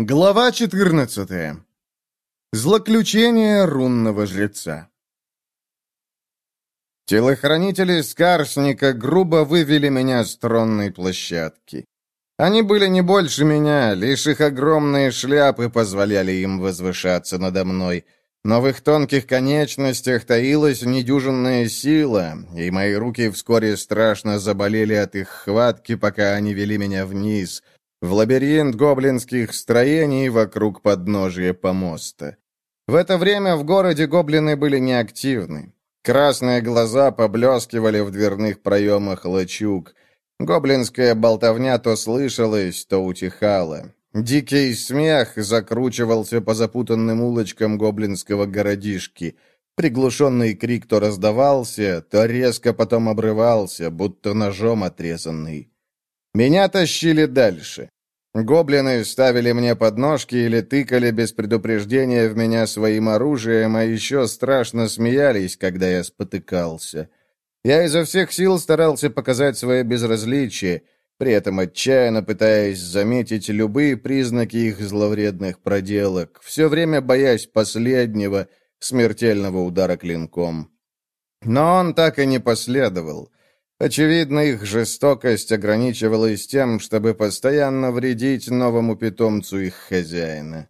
Глава 14. Злоключение рунного жреца. Телохранители Скарсника грубо вывели меня с тронной площадки. Они были не больше меня, лишь их огромные шляпы позволяли им возвышаться надо мной. Но в их тонких конечностях таилась недюжинная сила, и мои руки вскоре страшно заболели от их хватки, пока они вели меня вниз — в лабиринт гоблинских строений вокруг подножия помоста. В это время в городе гоблины были неактивны. Красные глаза поблескивали в дверных проемах лачуг. Гоблинская болтовня то слышалась, то утихала. Дикий смех закручивался по запутанным улочкам гоблинского городишки. Приглушенный крик то раздавался, то резко потом обрывался, будто ножом отрезанный. Меня тащили дальше. Гоблины ставили мне подножки или тыкали без предупреждения в меня своим оружием, а еще страшно смеялись, когда я спотыкался. Я изо всех сил старался показать свое безразличие, при этом отчаянно пытаясь заметить любые признаки их зловредных проделок, все время боясь последнего, смертельного удара клинком. Но он так и не последовал. Очевидно, их жестокость ограничивалась тем, чтобы постоянно вредить новому питомцу их хозяина.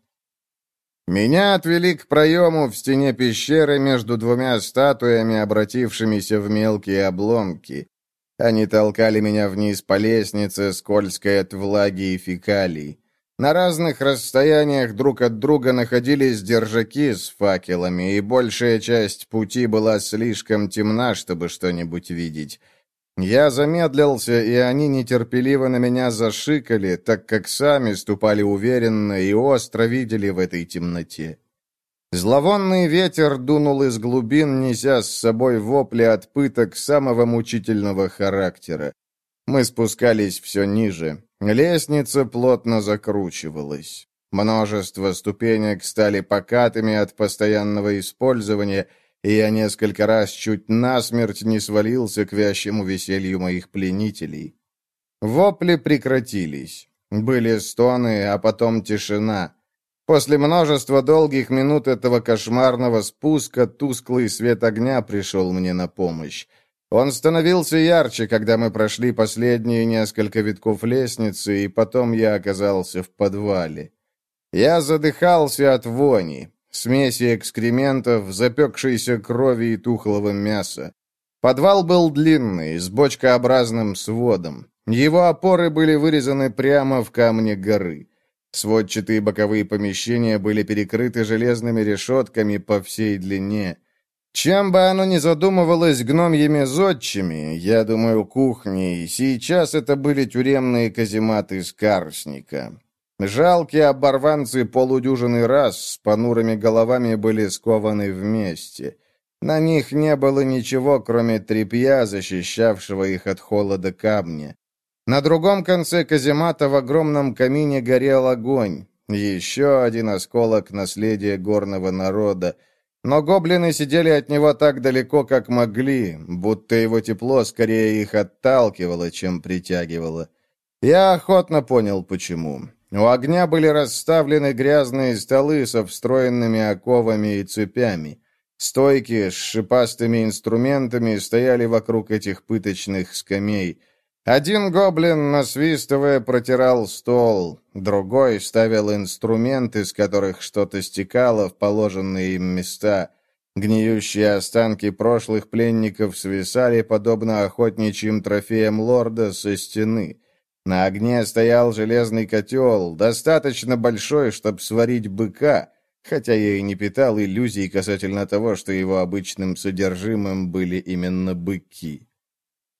Меня отвели к проему в стене пещеры между двумя статуями, обратившимися в мелкие обломки. Они толкали меня вниз по лестнице, скользкой от влаги и фекалий. На разных расстояниях друг от друга находились держаки с факелами, и большая часть пути была слишком темна, чтобы что-нибудь видеть. Я замедлился, и они нетерпеливо на меня зашикали, так как сами ступали уверенно и остро видели в этой темноте. Зловонный ветер дунул из глубин, неся с собой вопли от пыток самого мучительного характера. Мы спускались все ниже. Лестница плотно закручивалась. Множество ступенек стали покатыми от постоянного использования — и я несколько раз чуть насмерть не свалился к вящему веселью моих пленителей. Вопли прекратились. Были стоны, а потом тишина. После множества долгих минут этого кошмарного спуска тусклый свет огня пришел мне на помощь. Он становился ярче, когда мы прошли последние несколько витков лестницы, и потом я оказался в подвале. Я задыхался от вони, смеси экскрементов, запекшейся крови и тухлого мяса. Подвал был длинный, с бочкообразным сводом. Его опоры были вырезаны прямо в камне горы. Сводчатые боковые помещения были перекрыты железными решетками по всей длине. Чем бы оно ни задумывалось гномьими зодчими, я думаю, кухней, сейчас это были тюремные казематы Скарсника. Жалкие оборванцы полудюжины раз с понурыми головами были скованы вместе. На них не было ничего, кроме тряпья, защищавшего их от холода камня. На другом конце каземата в огромном камине горел огонь. Еще один осколок наследия горного народа. Но гоблины сидели от него так далеко, как могли, будто его тепло скорее их отталкивало, чем притягивало. Я охотно понял, почему. У огня были расставлены грязные столы со встроенными оковами и цепями. Стойки с шипастыми инструментами стояли вокруг этих пыточных скамей. Один гоблин, насвистывая, протирал стол, другой ставил инструменты, с которых что-то стекало в положенные им места. Гниющие останки прошлых пленников свисали, подобно охотничьим трофеям лорда, со стены — на огне стоял железный котел, достаточно большой, чтобы сварить быка, хотя я и не питал иллюзий касательно того, что его обычным содержимым были именно быки.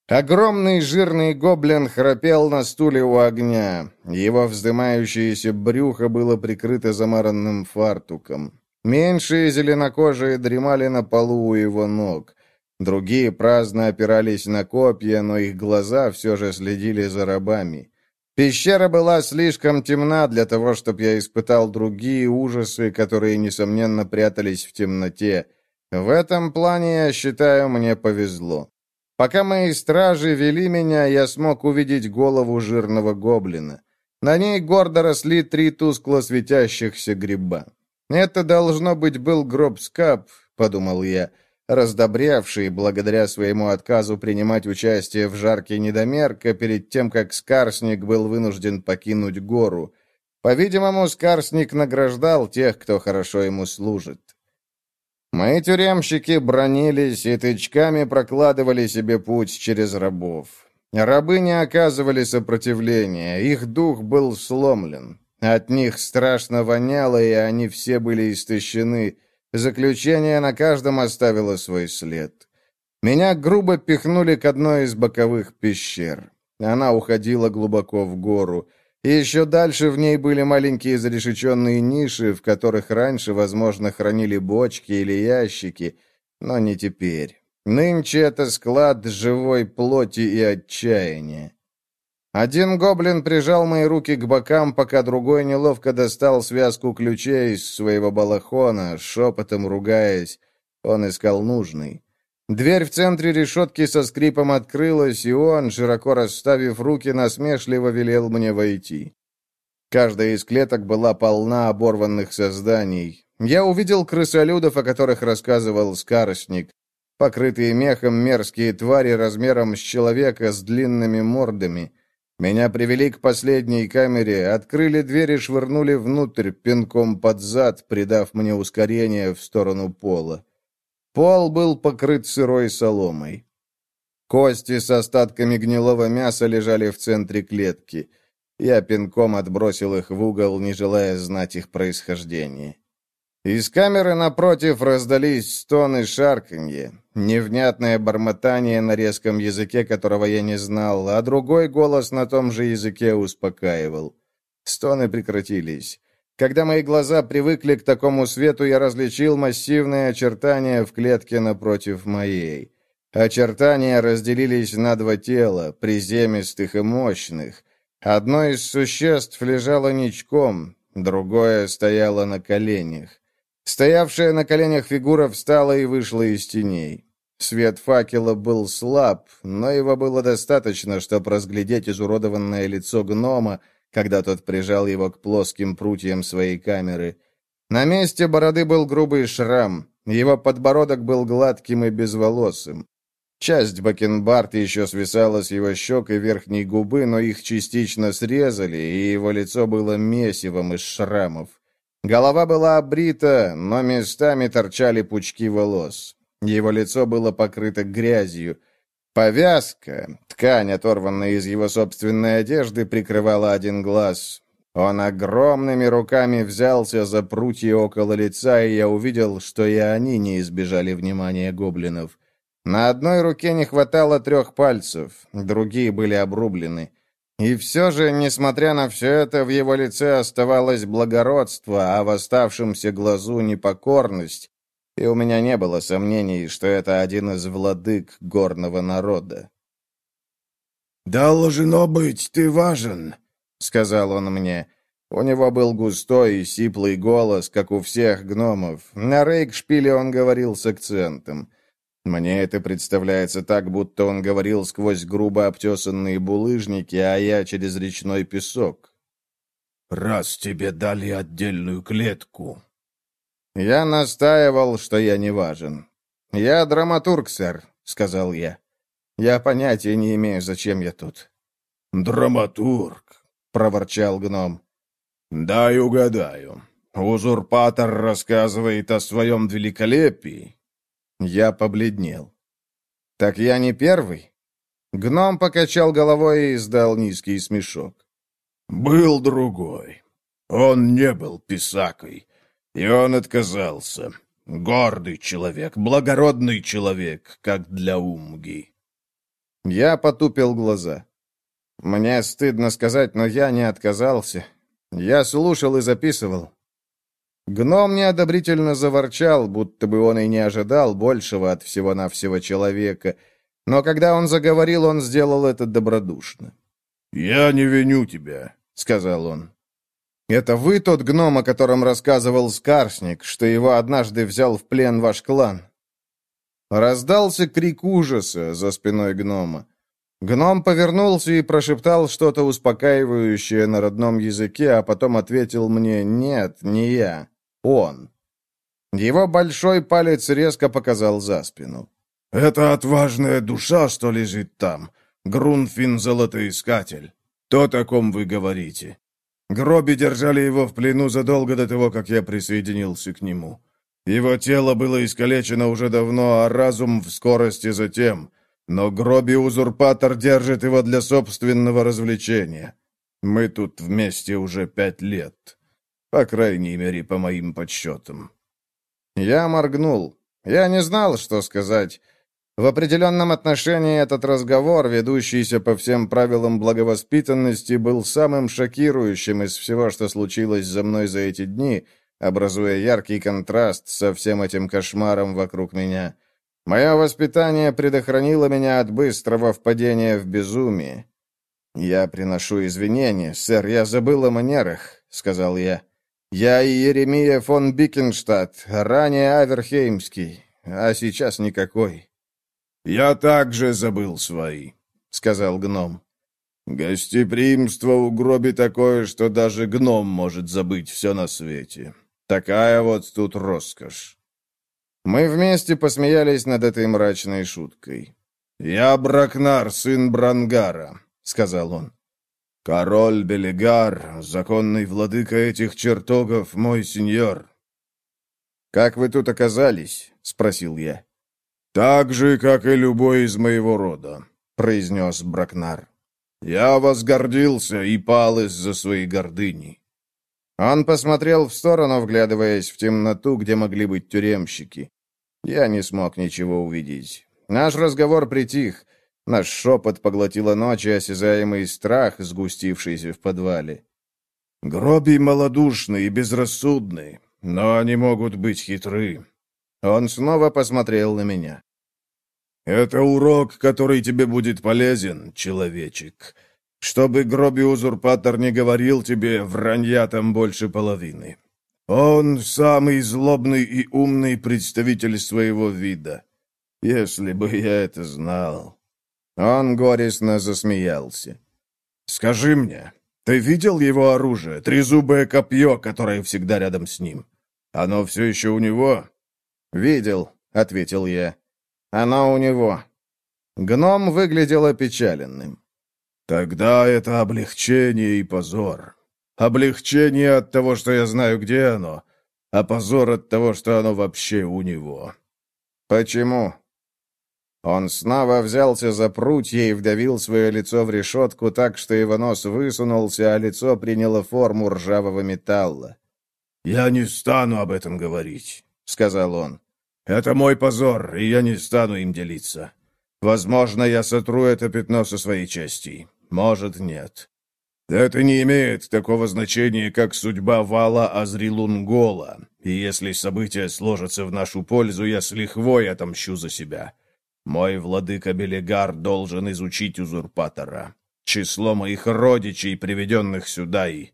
Огромный жирный гоблин храпел на стуле у огня. Его вздымающееся брюхо было прикрыто замаранным фартуком. Меньшие зеленокожие дремали на полу у его ног. Другие праздно опирались на копья, но их глаза все же следили за рабами. Пещера была слишком темна для того, чтобы я испытал другие ужасы, которые, несомненно, прятались в темноте. В этом плане, я считаю, мне повезло. Пока мои стражи вели меня, я смог увидеть голову жирного гоблина. На ней гордо росли три тускло светящихся гриба. «Это, должно быть, был гроб Скап», — подумал я, раздобрявший благодаря своему отказу принимать участие в жарке недомерка перед тем, как Скарсник был вынужден покинуть гору. По-видимому, Скарсник награждал тех, кто хорошо ему служит. Мои тюремщики бронились и тычками прокладывали себе путь через рабов. Рабы не оказывали сопротивления, их дух был сломлен. От них страшно воняло, и они все были истощены. Заключение на каждом оставило свой след. Меня грубо пихнули к одной из боковых пещер. Она уходила глубоко в гору. Еще дальше в ней были маленькие зарешеченные ниши, в которых раньше, возможно, хранили бочки или ящики, но не теперь. Нынче это склад живой плоти и отчаяния. Один гоблин прижал мои руки к бокам, пока другой неловко достал связку ключей из своего балахона, шепотом ругаясь. Он искал нужный. Дверь в центре решетки со скрипом открылась, и он, широко расставив руки, насмешливо велел мне войти. Каждая из клеток была полна оборванных созданий. Я увидел крысолюдов, о которых рассказывал Скарочник. Покрытые мехом мерзкие твари размером с человека с длинными мордами. Меня привели к последней камере, открыли дверь и швырнули внутрь, пинком под зад, придав мне ускорение в сторону пола. Пол был покрыт сырой соломой. Кости с остатками гнилого мяса лежали в центре клетки. Я пинком отбросил их в угол, не желая знать их происхождение. Из камеры напротив раздались стоны шарканье, невнятное бормотание на резком языке, которого я не знал, а другой голос на том же языке успокаивал. Стоны прекратились. Когда мои глаза привыкли к такому свету, я различил массивные очертания в клетке напротив моей. Очертания разделились на два тела, приземистых и мощных. Одно из существ лежало ничком, другое стояло на коленях. Стоявшая на коленях фигура встала и вышла из теней. Свет факела был слаб, но его было достаточно, чтобы разглядеть изуродованное лицо гнома, когда тот прижал его к плоским прутьям своей камеры. На месте бороды был грубый шрам, его подбородок был гладким и безволосым. Часть бакенбарда еще свисала с его щек и верхней губы, но их частично срезали, и его лицо было месивом из шрамов. Голова была обрита, но местами торчали пучки волос. Его лицо было покрыто грязью. Повязка, ткань, оторванная из его собственной одежды, прикрывала один глаз. Он огромными руками взялся за прутья около лица, и я увидел, что и они не избежали внимания гоблинов. На одной руке не хватало трех пальцев, другие были обрублены. И все же, несмотря на все это, в его лице оставалось благородство, а в оставшемся глазу непокорность, и у меня не было сомнений, что это один из владык горного народа. «Должно быть, ты важен», — сказал он мне. У него был густой и сиплый голос, как у всех гномов. На рейкшпиле он говорил с акцентом. Мне это представляется так, будто он говорил сквозь грубо обтесанные булыжники, а я через речной песок. «Раз тебе дали отдельную клетку, я настаивал, что я не важен. «Я драматург, сэр», — сказал я. «Я понятия не имею, зачем я тут». «Драматург», — проворчал гном. «Дай угадаю. Узурпатор рассказывает о своем великолепии». Я побледнел. «Так я не первый?» Гном покачал головой и издал низкий смешок. «Был другой. Он не был писакой. И он отказался. Гордый человек, благородный человек, как для Умги. Я потупил глаза. Мне стыдно сказать, но я не отказался. Я слушал и записывал. Гном неодобрительно заворчал, будто бы он и не ожидал большего от всего-навсего человека. Но когда он заговорил, он сделал это добродушно. «Я не виню тебя», — сказал он. «Это вы тот гном, о котором рассказывал Скарсник, что его однажды взял в плен ваш клан?» Раздался крик ужаса за спиной гнома. Гном повернулся и прошептал что-то успокаивающее на родном языке, а потом ответил мне «Нет, не я, он». Его большой палец резко показал за спину. «Это отважная душа, что лежит там. Грунфин Золотоискатель. То, о ком вы говорите. Гроби держали его в плену задолго до того, как я присоединился к нему. Его тело было искалечено уже давно, а разум в скорости затем. Но Гроби-узурпатор держит его для собственного развлечения. Мы тут вместе уже пять лет. По крайней мере, по моим подсчетам. Я моргнул. Я не знал, что сказать. В определенном отношении этот разговор, ведущийся по всем правилам благовоспитанности, был самым шокирующим из всего, что случилось за мной за эти дни, образуя яркий контраст со всем этим кошмаром вокруг меня. Мое воспитание предохранило меня от быстрого впадения в безумие. «Я приношу извинения, сэр, я забыл о манерах», — сказал я. «Я Иеремия фон Бикенштадт, ранее Аверхеймский, а сейчас никакой». «Я также забыл свои», — сказал гном. «Гостеприимство у гроби такое, что даже гном может забыть все на свете. Такая вот тут роскошь». Мы вместе посмеялись над этой мрачной шуткой. «Я Бракнар, сын Брангара», — сказал он. «Король Белигар, законный владыка этих чертогов, мой сеньор». «Как вы тут оказались?» — спросил я. «Так же, как и любой из моего рода», — произнес Бракнар. «Я возгордился и пал из-за своей гордыни». Он посмотрел в сторону, вглядываясь в темноту, где могли быть тюремщики. Я не смог ничего увидеть. Наш разговор притих. Наш шепот поглотила ночь и осязаемый страх, сгустившийся в подвале. «Гроби малодушны и безрассудны, но они могут быть хитры». Он снова посмотрел на меня. Это урок, который тебе будет полезен, человечек. Чтобы Гроби-узурпатор не говорил тебе, вранья там больше половины. Он самый злобный и умный представитель своего вида. Если бы я это знал. Он горестно засмеялся. Скажи мне, ты видел его оружие, трезубое копье, которое всегда рядом с ним? Оно все еще у него? Видел, ответил я. Она у него. Гном выглядел опечаленным. Тогда это облегчение и позор. Облегчение от того, что я знаю, где оно, а позор от того, что оно вообще у него. Почему? Он снова взялся за прутья и вдавил свое лицо в решетку так, что его нос высунулся, а лицо приняло форму ржавого металла. «Я не стану об этом говорить», — сказал он. Это мой позор, и я не стану им делиться. Возможно, я сотру это пятно со своей чести. Может, нет. Это не имеет такого значения, как судьба вала Азрилунгола, и если события сложатся в нашу пользу, я с лихвой отомщу за себя. Мой владыка Белегар должен изучить узурпатора. Число моих родичей, приведенных сюда, и...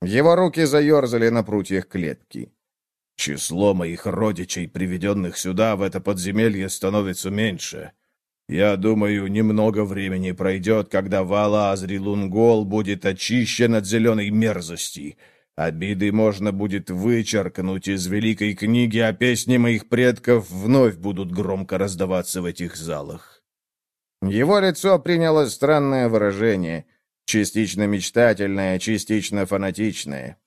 Его руки заерзали на прутьях клетки. Число моих родичей, приведенных сюда, в это подземелье, становится меньше. Я думаю, немного времени пройдет, когда вала Азрилунгол будет очищен от зеленой мерзости. Обиды можно будет вычеркнуть из великой книги, а песни моих предков вновь будут громко раздаваться в этих залах. Его лицо приняло странное выражение, частично мечтательное, частично фанатичное.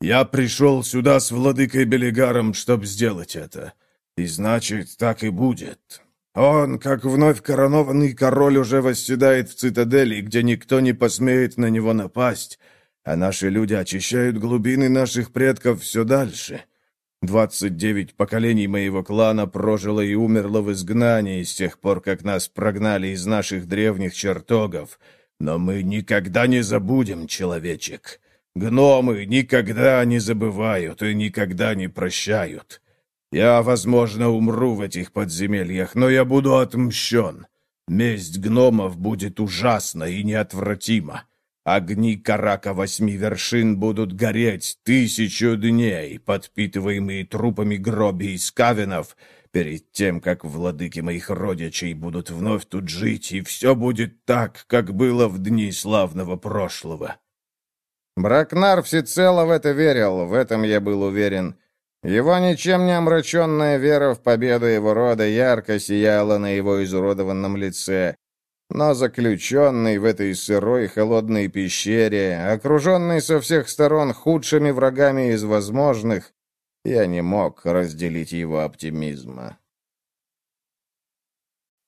Я пришел сюда с владыкой Белигаром, чтобы сделать это. И значит, так и будет. Он, как вновь коронованный король, уже восседает в цитадели, где никто не посмеет на него напасть, а наши люди очищают глубины наших предков все дальше. Двадцать девять поколений моего клана прожило и умерло в изгнании с тех пор, как нас прогнали из наших древних чертогов. Но мы никогда не забудем, человечек. Гномы никогда не забывают и никогда не прощают. Я, возможно, умру в этих подземельях, но я буду отмщен. Месть гномов будет ужасна и неотвратима. Огни Карака Восьми Вершин будут гореть тысячу дней, подпитываемые трупами гроби и скавинов, перед тем, как владыки моих родичей будут вновь тут жить, и все будет так, как было в дни славного прошлого. Бракнар всецело в это верил, в этом я был уверен. Его ничем не омраченная вера в победу его рода ярко сияла на его изуродованном лице. Но заключенный в этой сырой холодной пещере, окруженный со всех сторон худшими врагами из возможных, я не мог разделить его оптимизма.